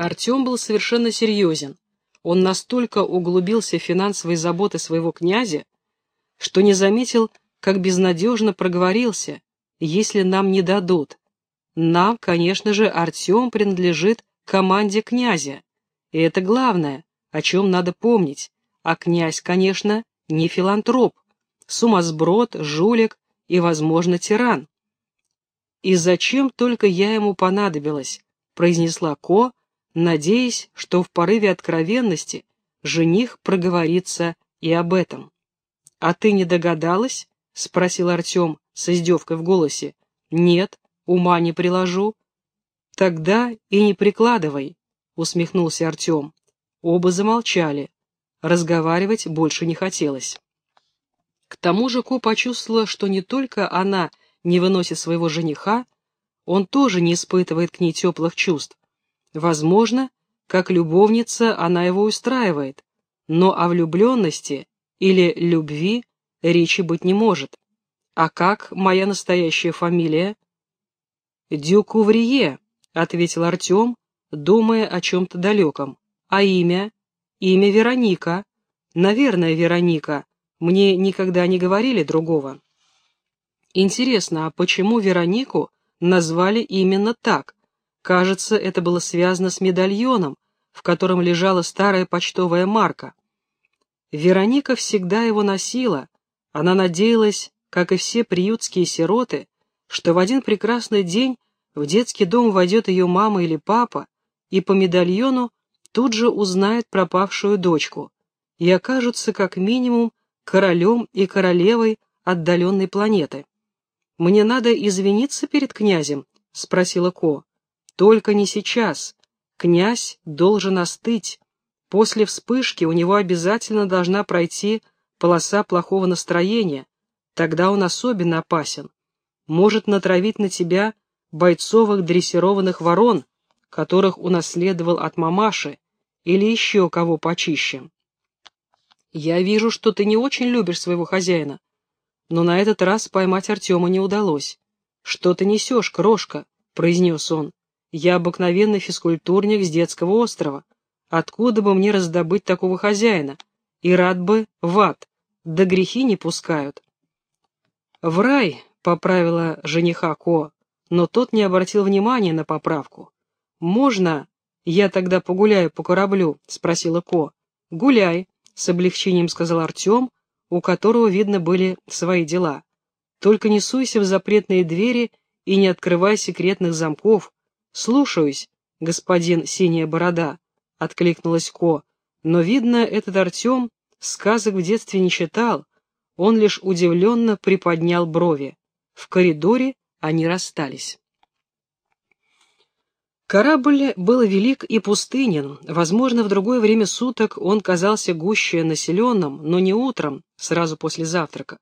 Артем был совершенно серьезен. Он настолько углубился в финансовые заботы своего князя, что не заметил, как безнадежно проговорился, если нам не дадут. Нам, конечно же, Артем принадлежит команде князя. И это главное, о чем надо помнить. А князь, конечно, не филантроп, сумасброд, жулик и, возможно, тиран. «И зачем только я ему понадобилась?» — произнесла Ко, надеясь, что в порыве откровенности жених проговорится и об этом. «А ты не догадалась?» — спросил Артем с издевкой в голосе. «Нет, ума не приложу». «Тогда и не прикладывай», — усмехнулся Артем. Оба замолчали. Разговаривать больше не хотелось. К тому же Ко почувствовала, что не только она не выносит своего жениха, он тоже не испытывает к ней теплых чувств. Возможно, как любовница она его устраивает, но о влюбленности или любви речи быть не может. А как моя настоящая фамилия? Дюкуврие, ответил Артем, думая о чем-то далеком. А имя? Имя Вероника. Наверное, Вероника. Мне никогда не говорили другого. Интересно, а почему Веронику назвали именно так? Кажется, это было связано с медальоном, в котором лежала старая почтовая марка. Вероника всегда его носила. Она надеялась, как и все приютские сироты, что в один прекрасный день в детский дом войдет ее мама или папа, и по медальону тут же узнает пропавшую дочку, и окажутся как минимум королем и королевой отдаленной планеты. «Мне надо извиниться перед князем?» — спросила Ко. «Только не сейчас. Князь должен остыть. После вспышки у него обязательно должна пройти полоса плохого настроения. Тогда он особенно опасен. Может натравить на тебя бойцовых дрессированных ворон, которых унаследовал от мамаши, или еще кого почище. Я вижу, что ты не очень любишь своего хозяина. Но на этот раз поймать Артема не удалось. «Что ты несешь, крошка?» — произнес он. «Я обыкновенный физкультурник с детского острова. Откуда бы мне раздобыть такого хозяина? И рад бы в ад, да грехи не пускают. В рай, поправила жениха Ко, но тот не обратил внимания на поправку. Можно я тогда погуляю по кораблю? спросила Ко. Гуляй, с облегчением сказал Артем, у которого, видно, были свои дела. Только не суйся в запретные двери и не открывай секретных замков. Слушаюсь, господин Синяя Борода откликнулась Ко, но, видно, этот Артем сказок в детстве не читал, он лишь удивленно приподнял брови. В коридоре они расстались. Корабль был велик и пустынен, возможно, в другое время суток он казался гуще населенным, но не утром, сразу после завтрака.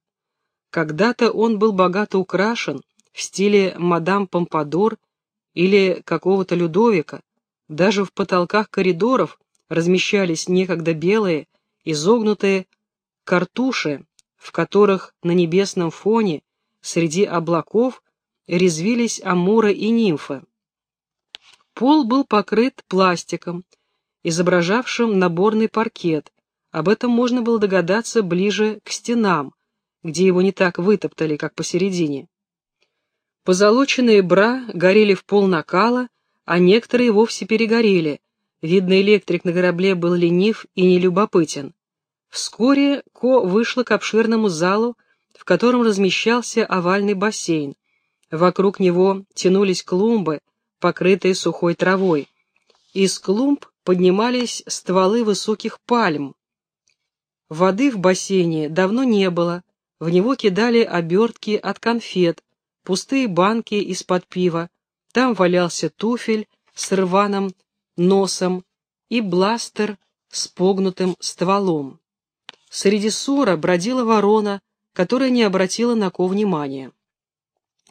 Когда-то он был богато украшен, в стиле мадам Помпадор или какого-то Людовика, даже в потолках коридоров размещались некогда белые, изогнутые картуши, в которых на небесном фоне среди облаков резвились амуры и нимфы. Пол был покрыт пластиком, изображавшим наборный паркет. Об этом можно было догадаться ближе к стенам, где его не так вытоптали, как посередине. Позолоченные бра горели в пол накала, а некоторые вовсе перегорели. Видно, электрик на корабле был ленив и нелюбопытен. Вскоре Ко вышла к обширному залу, в котором размещался овальный бассейн. Вокруг него тянулись клумбы, покрытые сухой травой. Из клумб поднимались стволы высоких пальм. Воды в бассейне давно не было, в него кидали обертки от конфет, пустые банки из-под пива, там валялся туфель с рваным носом и бластер с погнутым стволом. Среди ссора бродила ворона, которая не обратила на Ко внимания.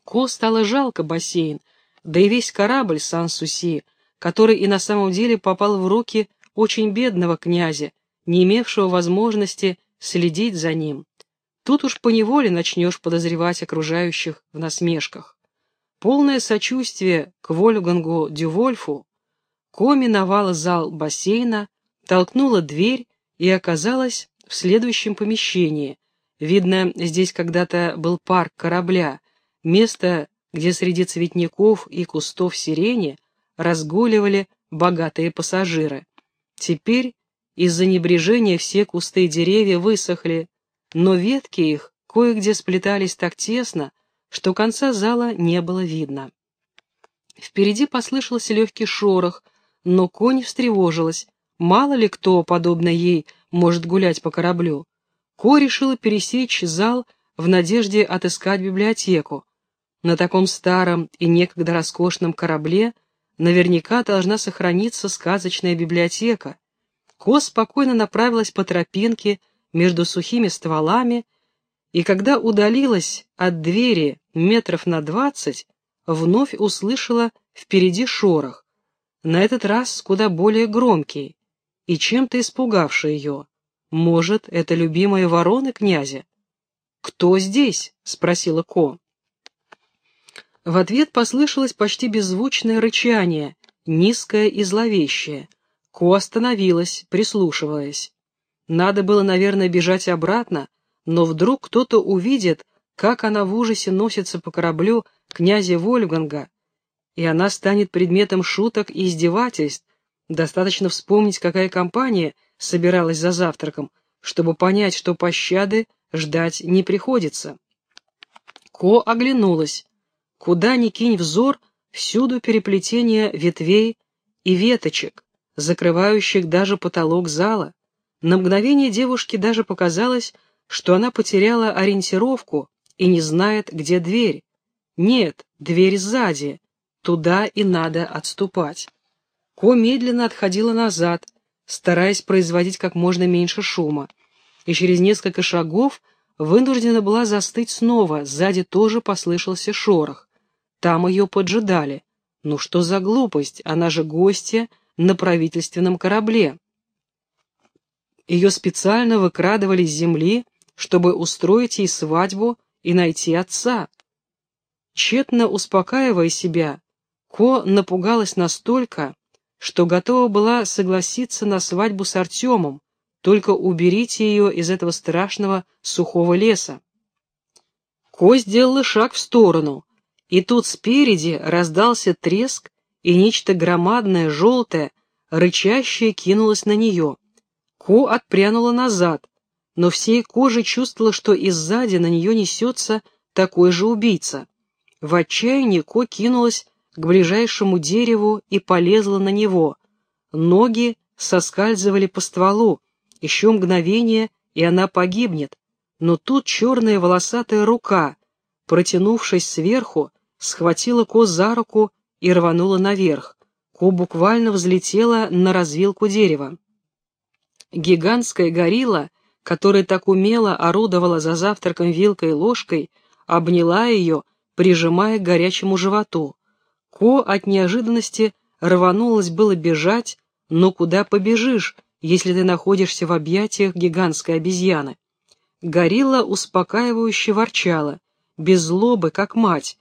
Ко стало жалко бассейн, да и весь корабль Сан-Суси, который и на самом деле попал в руки очень бедного князя, не имевшего возможности следить за ним. Тут уж поневоле начнешь подозревать окружающих в насмешках. Полное сочувствие к Вольфгангу Дювольфу, Ко миновала зал бассейна, толкнула дверь и оказалась в следующем помещении. Видно, здесь когда-то был парк корабля, место, где среди цветников и кустов сирени разгуливали богатые пассажиры. Теперь из-за небрежения все кусты и деревья высохли, но ветки их кое-где сплетались так тесно, что конца зала не было видно. Впереди послышался легкий шорох, но конь встревожилась. Мало ли кто, подобно ей, может гулять по кораблю. Ко решила пересечь зал в надежде отыскать библиотеку. На таком старом и некогда роскошном корабле наверняка должна сохраниться сказочная библиотека. Ко спокойно направилась по тропинке между сухими стволами, и когда удалилась от двери метров на двадцать, вновь услышала впереди шорох, на этот раз куда более громкий, и чем-то испугавший ее. Может, это любимые вороны князя? «Кто здесь?» — спросила Ко. В ответ послышалось почти беззвучное рычание, низкое и зловещее. Ко остановилась, прислушиваясь. Надо было, наверное, бежать обратно, но вдруг кто-то увидит, как она в ужасе носится по кораблю князя Вольфганга, и она станет предметом шуток и издевательств. Достаточно вспомнить, какая компания собиралась за завтраком, чтобы понять, что пощады ждать не приходится. Ко оглянулась. Куда ни кинь взор, всюду переплетение ветвей и веточек, закрывающих даже потолок зала. На мгновение девушке даже показалось, что она потеряла ориентировку и не знает, где дверь. Нет, дверь сзади, туда и надо отступать. Ко медленно отходила назад, стараясь производить как можно меньше шума, и через несколько шагов вынуждена была застыть снова, сзади тоже послышался шорох. Там ее поджидали. Ну что за глупость, она же гостья на правительственном корабле. Ее специально выкрадывали с земли, чтобы устроить ей свадьбу и найти отца. Тщетно успокаивая себя, Ко напугалась настолько, что готова была согласиться на свадьбу с Артемом, только уберите ее из этого страшного сухого леса. Ко сделала шаг в сторону, и тут спереди раздался треск, и нечто громадное, желтое, рычащее кинулось на нее. Ко отпрянула назад, но всей кожей чувствовала, что и сзади на нее несется такой же убийца. В отчаянии Ко кинулась к ближайшему дереву и полезла на него. Ноги соскальзывали по стволу, еще мгновение, и она погибнет. Но тут черная волосатая рука, протянувшись сверху, схватила Ко за руку и рванула наверх. Ко буквально взлетела на развилку дерева. Гигантская горилла, которая так умело орудовала за завтраком вилкой и ложкой, обняла ее, прижимая к горячему животу. Ко от неожиданности рванулась было бежать, но куда побежишь, если ты находишься в объятиях гигантской обезьяны? Горилла успокаивающе ворчала, без злобы, как мать,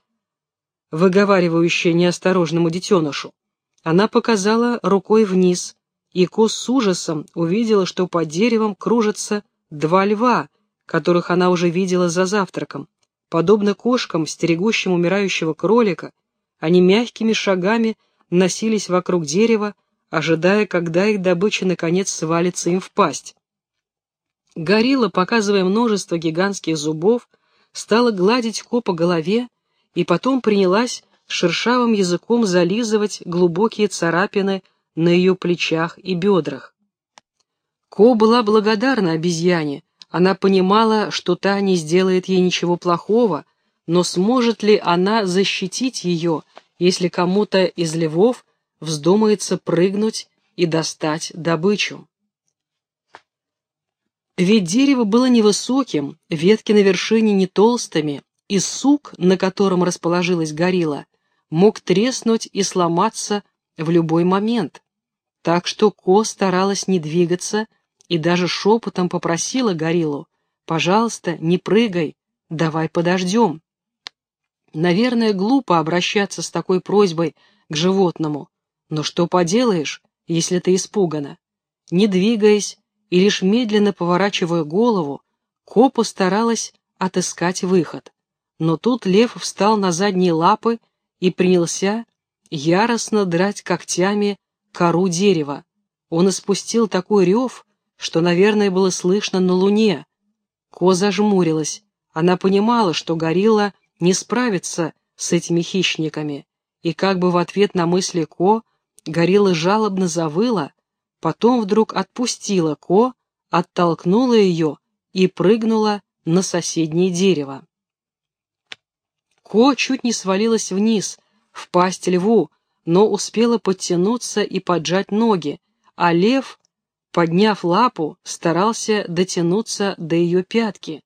выговаривающая неосторожному детенышу. Она показала рукой вниз, и Ко с ужасом увидела, что под деревом кружатся два льва, которых она уже видела за завтраком. Подобно кошкам, стерегущим умирающего кролика, они мягкими шагами носились вокруг дерева, ожидая, когда их добыча наконец свалится им в пасть. Горилла, показывая множество гигантских зубов, стала гладить Ко по голове и потом принялась шершавым языком зализывать глубокие царапины на ее плечах и бедрах. Ко была благодарна обезьяне, она понимала, что та не сделает ей ничего плохого, но сможет ли она защитить ее, если кому-то из львов вздумается прыгнуть и достать добычу? Ведь дерево было невысоким, ветки на вершине не толстыми, и сук, на котором расположилась горилла, мог треснуть и сломаться в любой момент. Так что Ко старалась не двигаться и даже шепотом попросила гориллу, «Пожалуйста, не прыгай, давай подождем». Наверное, глупо обращаться с такой просьбой к животному, Но что поделаешь, если ты испугана? Не двигаясь и лишь медленно поворачивая голову, Ко постаралась отыскать выход. Но тут лев встал на задние лапы и принялся яростно драть когтями кору дерева. Он испустил такой рев, что, наверное, было слышно на луне. Ко зажмурилась. Она понимала, что горилла не справится с этими хищниками, и как бы в ответ на мысли Ко горилла жалобно завыла, потом вдруг отпустила Ко, оттолкнула ее и прыгнула на соседнее дерево. Ко чуть не свалилась вниз, в пасть льву, но успела подтянуться и поджать ноги, а лев, подняв лапу, старался дотянуться до ее пятки.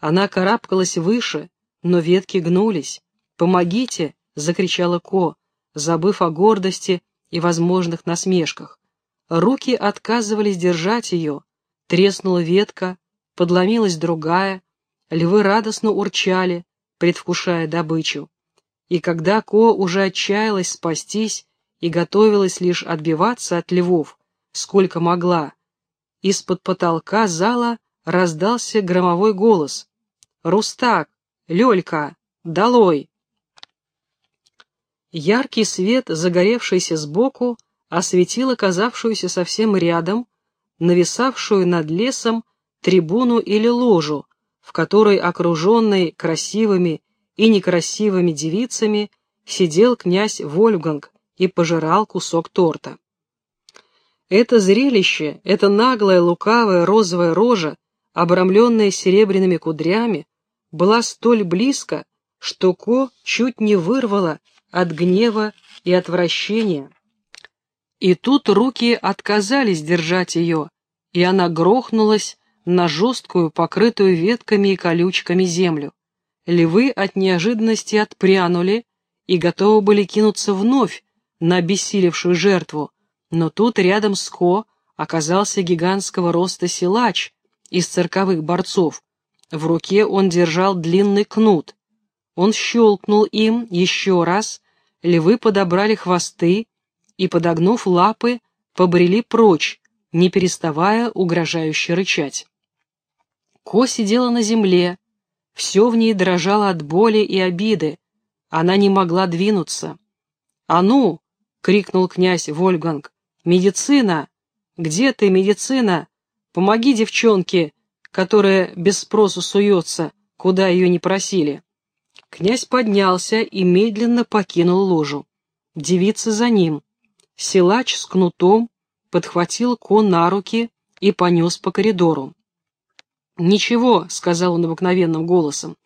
Она карабкалась выше, но ветки гнулись. «Помогите!» — закричала Ко, забыв о гордости и возможных насмешках. Руки отказывались держать ее, треснула ветка, подломилась другая, львы радостно урчали, предвкушая добычу. И когда Ко уже отчаялась спастись и готовилась лишь отбиваться от львов, сколько могла, из-под потолка зала раздался громовой голос. «Рустак! Лёлька! Долой!» Яркий свет, загоревшийся сбоку, осветил оказавшуюся совсем рядом, нависавшую над лесом, трибуну или ложу, в которой, окруженный красивыми и некрасивыми девицами, сидел князь Вольфганг и пожирал кусок торта. Это зрелище, эта наглая, лукавая, розовая рожа, обрамленная серебряными кудрями, была столь близко, что Ко чуть не вырвала от гнева и отвращения. И тут руки отказались держать ее, и она грохнулась на жесткую, покрытую ветками и колючками землю. Львы от неожиданности отпрянули и готовы были кинуться вновь на обессилевшую жертву, но тут рядом с Ко оказался гигантского роста силач из цирковых борцов. В руке он держал длинный кнут. Он щелкнул им еще раз, львы подобрали хвосты и, подогнув лапы, побрели прочь, не переставая угрожающе рычать. Ко сидела на земле, все в ней дрожало от боли и обиды. Она не могла двинуться. «А ну!» — крикнул князь Вольганг. «Медицина! Где ты, медицина? Помоги девчонке, которая без спросу суется, куда ее не просили». Князь поднялся и медленно покинул ложу. Девица за ним. Силач с кнутом подхватил Ко на руки и понес по коридору. «Ничего», — сказал он обыкновенным голосом.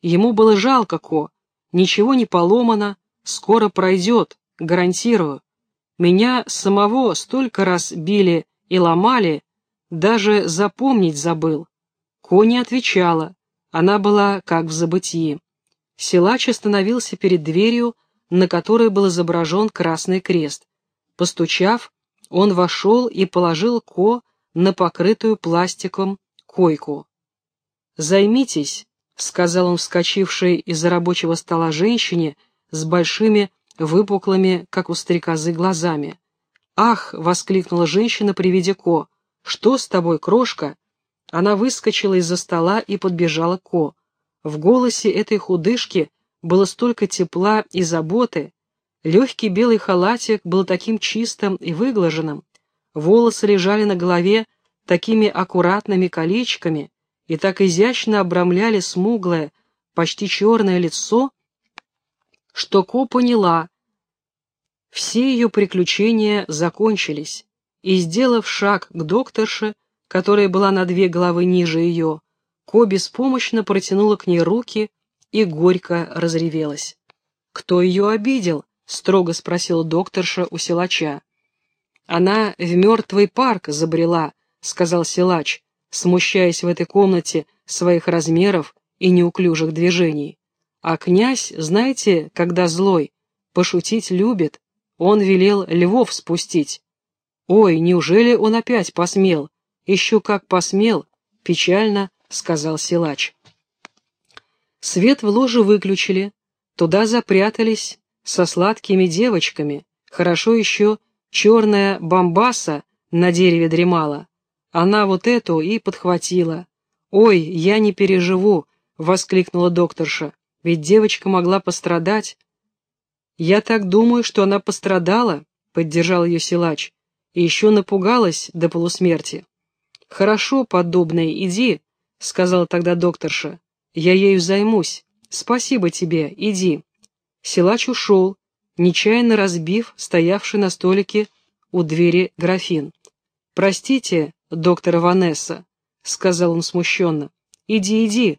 Ему было жалко Ко. «Ничего не поломано, скоро пройдет, гарантирую. Меня самого столько раз били и ломали, даже запомнить забыл». Ко не отвечала, она была как в забытии. Силач остановился перед дверью, на которой был изображен красный крест. Постучав, он вошел и положил Ко на покрытую пластиком койку. «Займитесь», — сказал он вскочившей из-за рабочего стола женщине с большими выпуклыми, как у стрекозы, глазами. «Ах!» — воскликнула женщина при виде Ко. «Что с тобой, крошка?» Она выскочила из-за стола и подбежала к Ко. В голосе этой худышки было столько тепла и заботы. Легкий белый халатик был таким чистым и выглаженным. Волосы лежали на голове такими аккуратными колечками и так изящно обрамляли смуглое, почти черное лицо, что Ко поняла, все ее приключения закончились, и, сделав шаг к докторше, которая была на две головы ниже ее, Ко беспомощно протянула к ней руки и горько разревелась. «Кто ее обидел?» — строго спросила докторша у силача. «Она в мертвый парк забрела», — сказал силач, смущаясь в этой комнате своих размеров и неуклюжих движений. А князь, знаете, когда злой, пошутить любит, он велел львов спустить. Ой, неужели он опять посмел? Еще как посмел, печально сказал силач. Свет в ложе выключили, туда запрятались со сладкими девочками, Хорошо еще черная бомбаса на дереве дремала. Она вот эту и подхватила. «Ой, я не переживу!» — воскликнула докторша. «Ведь девочка могла пострадать». «Я так думаю, что она пострадала», — поддержал ее силач, «и еще напугалась до полусмерти». «Хорошо, подобное, иди», — сказала тогда докторша. «Я ею займусь. Спасибо тебе, иди». Силач ушел, нечаянно разбив стоявший на столике у двери графин. «Простите, доктора Ванесса», — сказал он смущенно. «Иди, иди».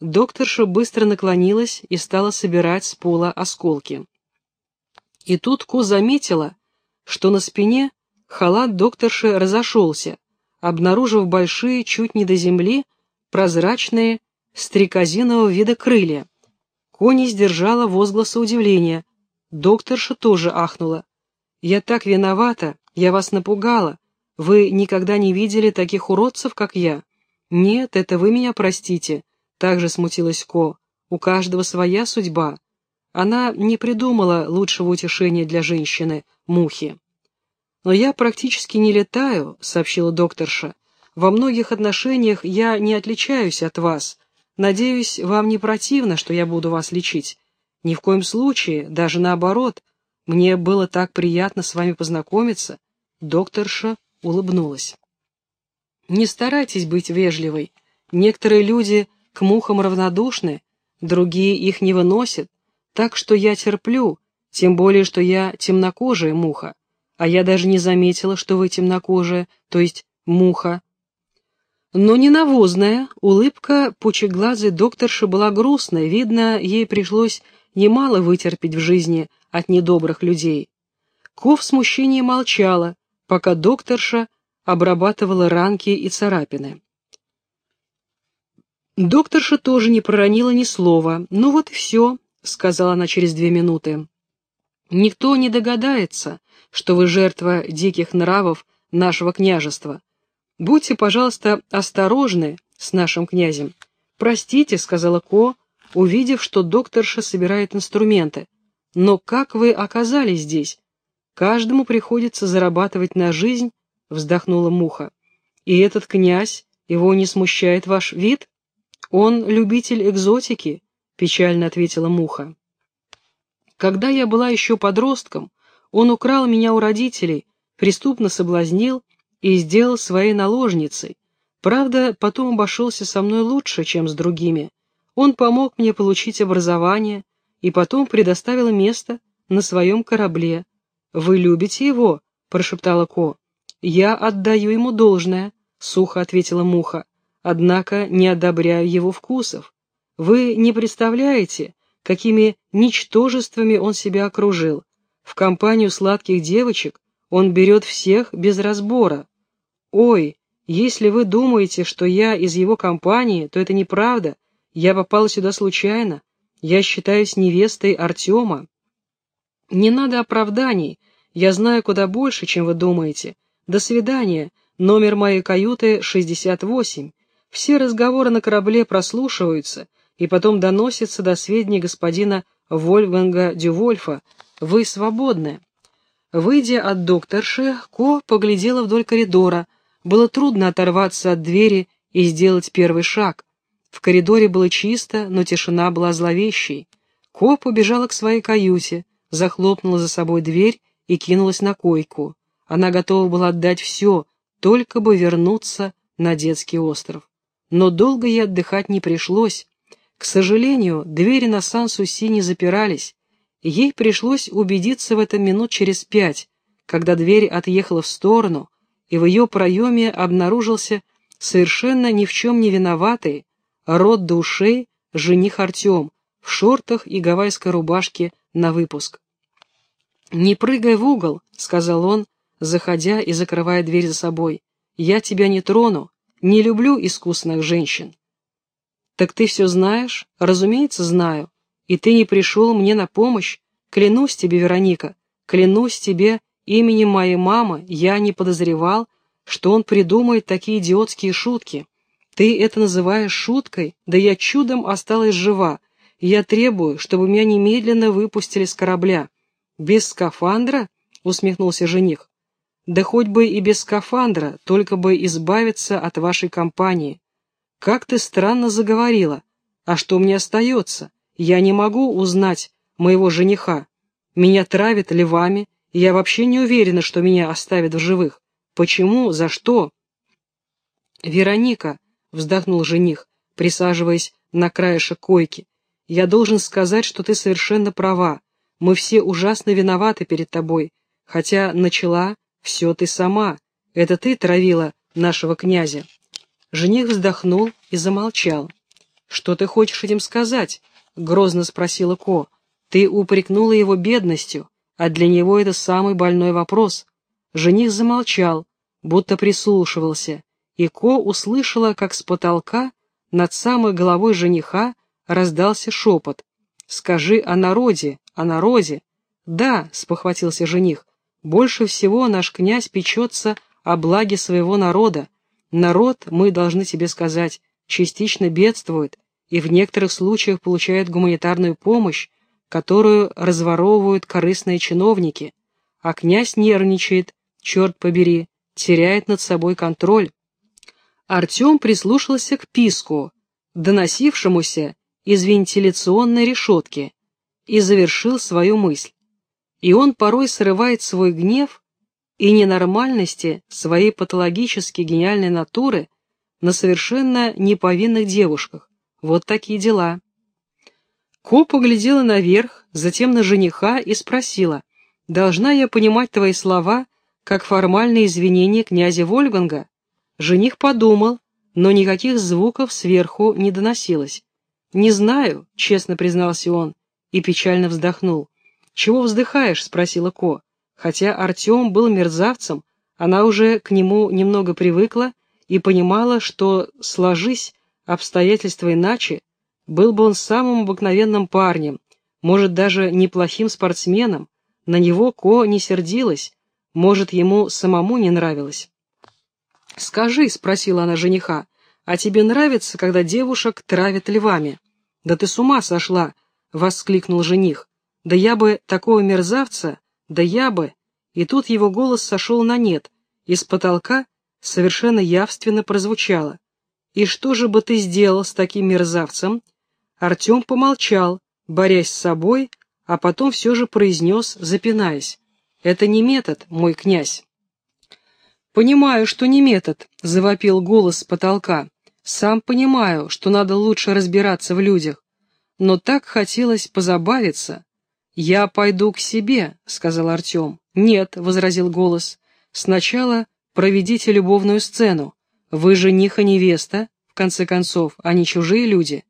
Докторша быстро наклонилась и стала собирать с пола осколки. И тут Ко заметила, что на спине халат докторши разошелся, обнаружив большие, чуть не до земли, прозрачные, стрекозинового вида крылья. Ко не сдержала возгласа удивления. Докторша тоже ахнула. «Я так виновата, я вас напугала. Вы никогда не видели таких уродцев, как я?» «Нет, это вы меня простите», — также смутилась Ко. «У каждого своя судьба». Она не придумала лучшего утешения для женщины, мухи. «Но я практически не летаю», — сообщила докторша. «Во многих отношениях я не отличаюсь от вас. Надеюсь, вам не противно, что я буду вас лечить. Ни в коем случае, даже наоборот. Мне было так приятно с вами познакомиться». Докторша улыбнулась. Не старайтесь быть вежливой. Некоторые люди к мухам равнодушны, другие их не выносят, так что я терплю, тем более, что я темнокожая муха, а я даже не заметила, что вы темнокожая, то есть муха. Но не навозная, улыбка пучеглазой докторши была грустной, видно, ей пришлось немало вытерпеть в жизни от недобрых людей. Ко в смущении молчала, пока докторша обрабатывала ранки и царапины. Докторша тоже не проронила ни слова. «Ну вот и все», — сказала она через две минуты. «Никто не догадается, что вы жертва диких нравов нашего княжества. Будьте, пожалуйста, осторожны с нашим князем. Простите», — сказала Ко, увидев, что докторша собирает инструменты. «Но как вы оказались здесь? Каждому приходится зарабатывать на жизнь — вздохнула Муха. «И этот князь, его не смущает ваш вид? Он любитель экзотики», — печально ответила Муха. «Когда я была еще подростком, он украл меня у родителей, преступно соблазнил и сделал своей наложницей. Правда, потом обошелся со мной лучше, чем с другими. Он помог мне получить образование и потом предоставил место на своем корабле. «Вы любите его?» — прошептала Ко. «Я отдаю ему должное», — сухо ответила Муха, «однако не одобряю его вкусов. Вы не представляете, какими ничтожествами он себя окружил. В компанию сладких девочек он берет всех без разбора. Ой, если вы думаете, что я из его компании, то это неправда. Я попала сюда случайно. Я считаюсь невестой Артема. Не надо оправданий. Я знаю куда больше, чем вы думаете. До свидания. Номер моей каюты 68. Все разговоры на корабле прослушиваются и потом доносятся до сведения господина Вольфганга Дювольфа. Вы свободны. Выйдя от докторши, Ко поглядела вдоль коридора. Было трудно оторваться от двери и сделать первый шаг. В коридоре было чисто, но тишина была зловещей. Ко побежала к своей каюте, захлопнула за собой дверь и кинулась на койку. Она готова была отдать все, только бы вернуться на детский остров. Но долго ей отдыхать не пришлось. К сожалению, двери на Сан-Суси не запирались. Ей пришлось убедиться в этом минут через пять, когда дверь отъехала в сторону, и в ее проеме обнаружился совершенно ни в чем не виноватый, рот до ушей, жених Артем, в шортах и гавайской рубашке на выпуск. «Не прыгай в угол», — сказал он, заходя и закрывая дверь за собой. «Я тебя не трону, не люблю искусных женщин». «Так ты все знаешь?» «Разумеется, знаю. И ты не пришел мне на помощь. Клянусь тебе, Вероника, клянусь тебе именем моей мамы, я не подозревал, что он придумает такие идиотские шутки. Ты это называешь шуткой? Да я чудом осталась жива. Я требую, чтобы меня немедленно выпустили с корабля. Без скафандра?» усмехнулся жених. «Да хоть бы и без скафандра, только бы избавиться от вашей компании. Как ты странно заговорила. А что мне остается? Я не могу узнать моего жениха. Меня травят львами, и я вообще не уверена, что меня оставят в живых. Почему? За что?» «Вероника», — вздохнул жених, присаживаясь на краешек койки, — «я должен сказать, что ты совершенно права. Мы все ужасно виноваты перед тобой, хотя начала все ты сама. Это ты травила нашего князя». Жених вздохнул и замолчал. «Что ты хочешь этим сказать?» — грозно спросила Ко. «Ты упрекнула его бедностью, а для него это самый больной вопрос». Жених замолчал, будто прислушивался, и Ко услышала, как с потолка над самой головой жениха раздался шепот. «Скажи о народе, о народе». «Да», — спохватился жених, — «больше всего наш князь печется о благе своего народа. Народ, мы должны тебе сказать, частично бедствует и в некоторых случаях получает гуманитарную помощь, которую разворовывают корыстные чиновники, а князь нервничает, черт побери, теряет над собой контроль. Артем прислушался к писку, доносившемуся из вентиляционной решетки, и завершил свою мысль. И он порой срывает свой гнев и ненормальности своей патологически гениальной натуры на совершенно неповинных девушках. Вот такие дела. Ко поглядела наверх, затем на жениха и спросила, «Должна я понимать твои слова как формальные извинения князя Вольганга?» Жених подумал, но никаких звуков сверху не доносилось. «Не знаю», — честно признался он, и печально вздохнул. «Чего вздыхаешь?» — спросила Ко. Хотя Артем был мерзавцем, она уже к нему немного привыкла и понимала, что, сложись обстоятельства иначе, был бы он самым обыкновенным парнем, может, даже неплохим спортсменом, на него Ко не сердилась, может, ему самому не нравилось. «Скажи», — спросила она жениха, — «а тебе нравится, когда девушек травят львами?» «Да ты с ума сошла!» — воскликнул жених. «Да я бы такого мерзавца, да я бы...» И тут его голос сошел на нет, из потолка совершенно явственно прозвучало. «И что же бы ты сделал с таким мерзавцем?» Артем помолчал, борясь с собой, а потом все же произнес, запинаясь. «Это не метод, мой князь». «Понимаю, что не метод», — завопил голос с потолка. «Сам понимаю, что надо лучше разбираться в людях. Но так хотелось позабавиться». «Я пойду к себе», — сказал Артем. «Нет», — возразил голос. «Сначала проведите любовную сцену. Вы жених и невеста, в конце концов, а не чужие люди».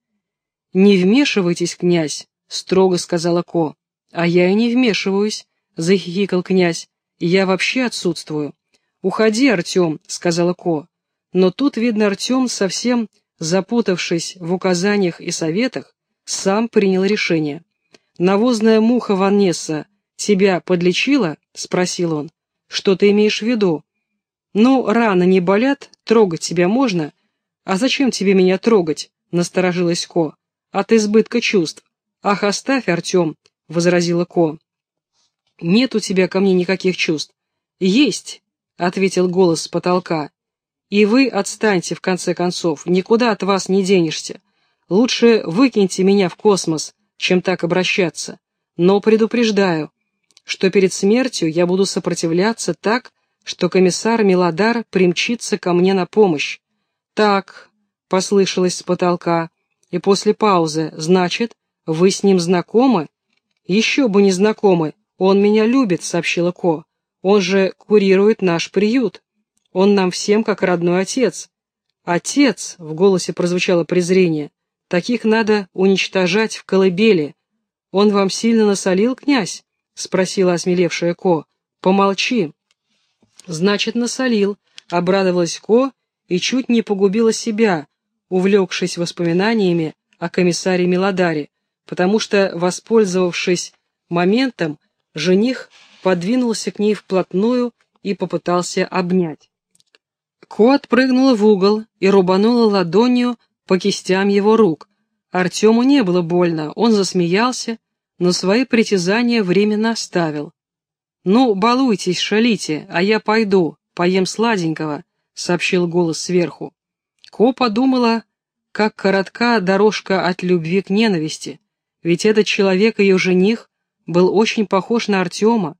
«Не вмешивайтесь, князь», — строго сказала Ко. «А я и не вмешиваюсь», — захихикал князь. «Я вообще отсутствую. «Уходи, Артем», — сказала Ко. Но тут, видно, Артем, совсем запутавшись в указаниях и советах, сам принял решение. «Навозная муха Ванесса тебя подлечила?» — спросил он. «Что ты имеешь в виду?» «Ну, раны не болят, трогать тебя можно?» «А зачем тебе меня трогать?» — насторожилась Ко. «От избытка чувств». «Ах, оставь, Артем», — возразила Ко. «Нет у тебя ко мне никаких чувств». «Есть», — ответил голос с потолка. «И вы отстаньте, в конце концов, никуда от вас не денешься. Лучше выкиньте меня в космос, чем так обращаться. Но предупреждаю, что перед смертью я буду сопротивляться так, что комиссар Милодар примчится ко мне на помощь. Так, — послышалось с потолка, и после паузы, значит, вы с ним знакомы? Еще бы не знакомы, он меня любит, — сообщила Ко. Он же курирует наш приют. Он нам всем как родной отец. Отец, в голосе прозвучало презрение, таких надо уничтожать в колыбели. Он вам сильно насолил, князь? Спросила осмелевшая Ко. Помолчи. Значит, насолил, обрадовалась Ко и чуть не погубила себя, увлекшись воспоминаниями о комиссаре Милодаре, потому что, воспользовавшись моментом, жених подвинулся к ней вплотную и попытался обнять. Кот прыгнула в угол и рубанула ладонью по кистям его рук. Артему не было больно, он засмеялся, но свои притязания временно оставил. «Ну, балуйтесь, шалите, а я пойду, поем сладенького», — сообщил голос сверху. Ко подумала, как коротка дорожка от любви к ненависти, ведь этот человек, ее жених, был очень похож на Артема.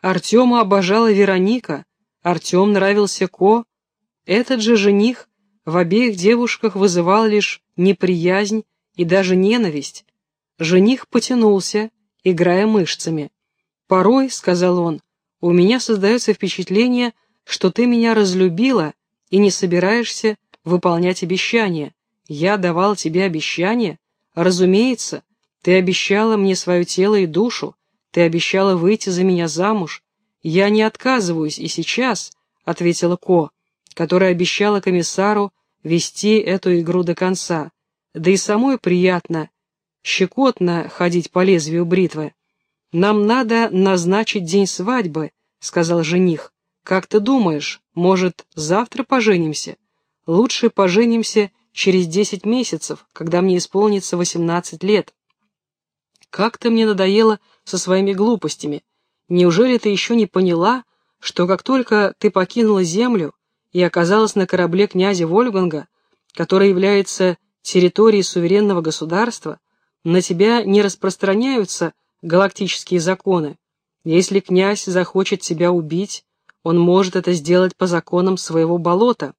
Артема обожала Вероника, Артем нравился Ко. Этот же жених в обеих девушках вызывал лишь неприязнь и даже ненависть. Жених потянулся, играя мышцами. «Порой, — сказал он, — у меня создается впечатление, что ты меня разлюбила и не собираешься выполнять обещания. Я давал тебе обещания? Разумеется, ты обещала мне свое тело и душу, ты обещала выйти за меня замуж. Я не отказываюсь и сейчас, — ответила Ко, которая обещала комиссару вести эту игру до конца. Да и самой приятно, щекотно ходить по лезвию бритвы. «Нам надо назначить день свадьбы», — сказал жених. «Как ты думаешь, может, завтра поженимся? Лучше поженимся через десять месяцев, когда мне исполнится восемнадцать лет». «Как ты мне надоела со своими глупостями. Неужели ты еще не поняла, что как только ты покинула землю и оказалась на корабле князя Вольганга, который является территорией суверенного государства, на тебя не распространяются галактические законы. Если князь захочет тебя убить, он может это сделать по законам своего болота.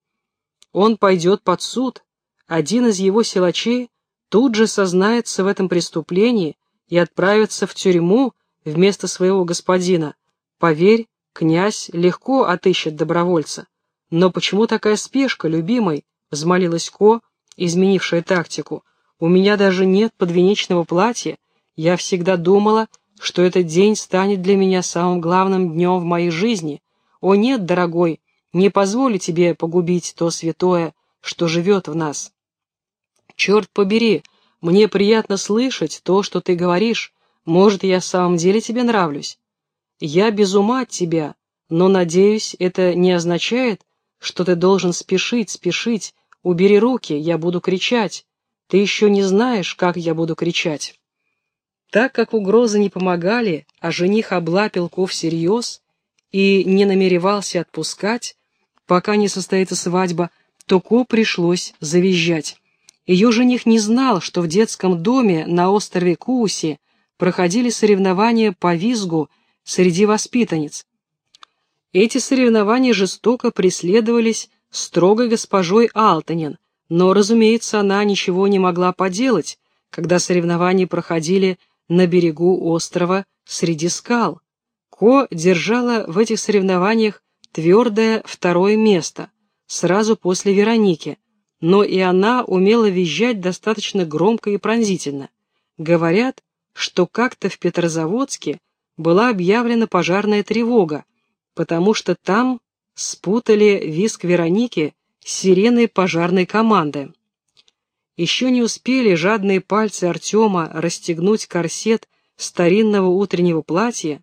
Он пойдет под суд, один из его силачей тут же сознается в этом преступлении и отправится в тюрьму вместо своего господина. Поверь, князь легко отыщет добровольца. Но почему такая спешка, любимый? Взмолилась Ко, изменившая тактику. У меня даже нет подвенечного платья, я всегда думала, что этот день станет для меня самым главным днем в моей жизни. О нет, дорогой, не позволю тебе погубить то святое, что живет в нас. Черт побери, мне приятно слышать то, что ты говоришь. Может, я в самом деле тебе нравлюсь. Я без ума от тебя, но, надеюсь, это не означает, что ты должен спешить, спешить. Убери руки, я буду кричать. Ты еще не знаешь, как я буду кричать. Так как угрозы не помогали, а жених облапил Ко всерьез и не намеревался отпускать, пока не состоится свадьба, то Ко пришлось завизжать. Ее жених не знал, что в детском доме на острове Кууси проходили соревнования по визгу среди воспитанниц. Эти соревнования жестоко преследовались строгой госпожой Алтанин, но, разумеется, она ничего не могла поделать, когда соревнования проходили на берегу острова среди скал. Ко держала в этих соревнованиях твердое второе место, сразу после Вероники, но и она умела визжать достаточно громко и пронзительно. Говорят, что как-то в Петрозаводске была объявлена пожарная тревога, потому что там спутали виск Вероники с сиреной пожарной команды. Еще не успели жадные пальцы Артема расстегнуть корсет старинного утреннего платья,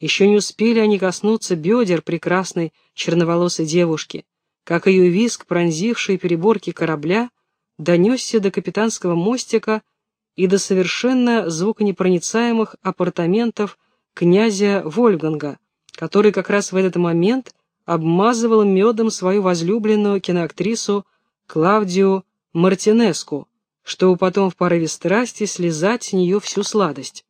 еще не успели они коснуться бедер прекрасной черноволосой девушки, как ее виск, пронзивший переборки корабля, донесся до капитанского мостика и до совершенно звуконепроницаемых апартаментов князя Вольганга, который как раз в этот момент обмазывал медом свою возлюбленную киноактрису Клавдию Мартинеску, чтобы потом в порыве страсти слезать с нее всю сладость.